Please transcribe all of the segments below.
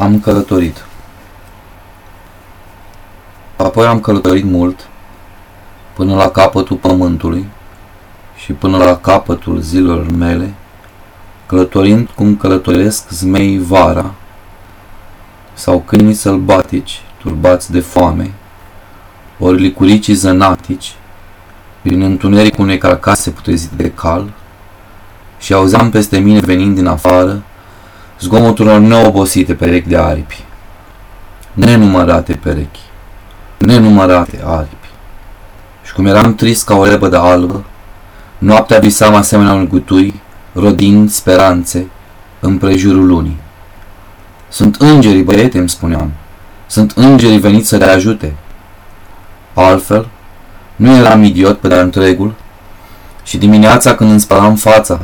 Am călătorit. Apoi am călătorit mult, până la capătul pământului și până la capătul zilelor mele, călătorind cum călătoresc zmei vara sau câinii sălbatici turbați de foame, ori licuricii zănatici, prin întunericul unei carcase putrezite de cal, și auzeam peste mine venind din afară zgomotul unor neobosite perechi de aripi, nenumărate perechi, nenumărate aripi. Și cum eram trist ca o lebădă albă, noaptea visam asemenea un gutui, rodind speranțe în prejurul lunii. Sunt îngerii, băiete, îmi spuneam. Sunt îngerii veniți să le ajute. Altfel, nu eram idiot pe de întregul și dimineața când îmi spălam fața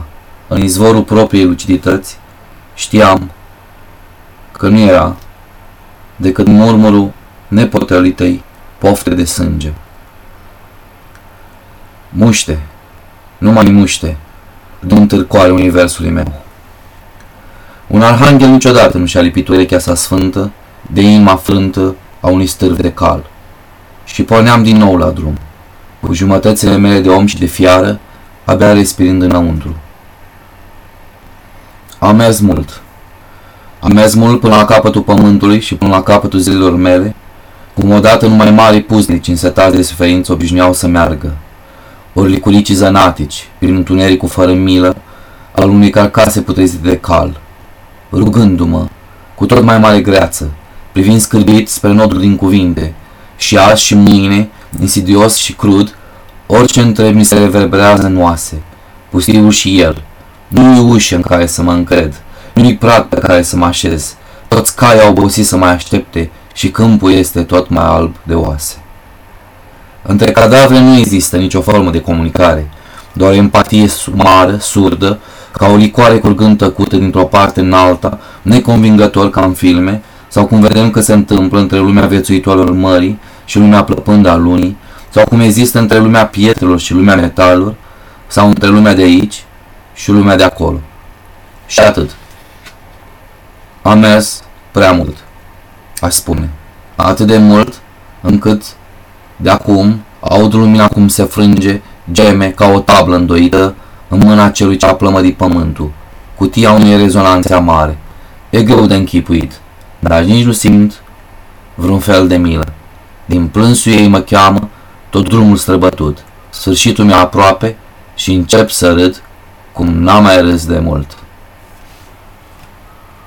în izvorul propriei lucidități, știam că nu era decât murmurul nepotrelitei pofte de sânge. Muște, numai muște, dăm târcoare universului meu. Un arhanghel niciodată nu și-a lipit urechea sa sfântă de inima frântă a unui stârv de cal. Și porneam din nou la drum, cu jumătățile mele de om și de fiară, abia respirând înăuntru. Am mers mult. Am mers mult până la capătul pământului și până la capătul zilelor mele, cum odată numai mari puznici însetați de suferință obișnuiau să meargă, ori liculicii zănatici, prin întunericul fără milă, al unei carcase putrezite de cal, rugându-mă, cu tot mai mare greață, privind scârbit spre nodul din cuvinte, și azi și mâine, insidios și crud, orice întreb mi se reverberează în oase, pustiul și el. Nu-i ușă în care să mă încred, nu-i prat pe care să mă așez, toți cai au obosit să mai aștepte și câmpul este tot mai alb de oase. Între cadavre nu există nicio formă de comunicare, doar empatie sumară, surdă, ca o licoare curgând tăcută dintr-o parte în alta, neconvingător ca în filme, sau cum vedem că se întâmplă între lumea viețuitorilor mării și lumea plăpândă a lunii, sau cum există între lumea pietrelor și lumea metalelor, sau între lumea de aici și lumea de acolo. Și atât. Am mers prea mult, aș spune. Atât de mult încât de acum aud lumina cum se frânge, geme ca o tablă îndoită în mâna celui ce a plămădit pământul, cutia unei rezonanțe amare. E greu de închipuit, dar nici nu simt vreun fel de milă. Din plânsul ei mă cheamă tot drumul străbătut. Sfârșitul mi aproape și încep să râd cum n-am mai râs de mult.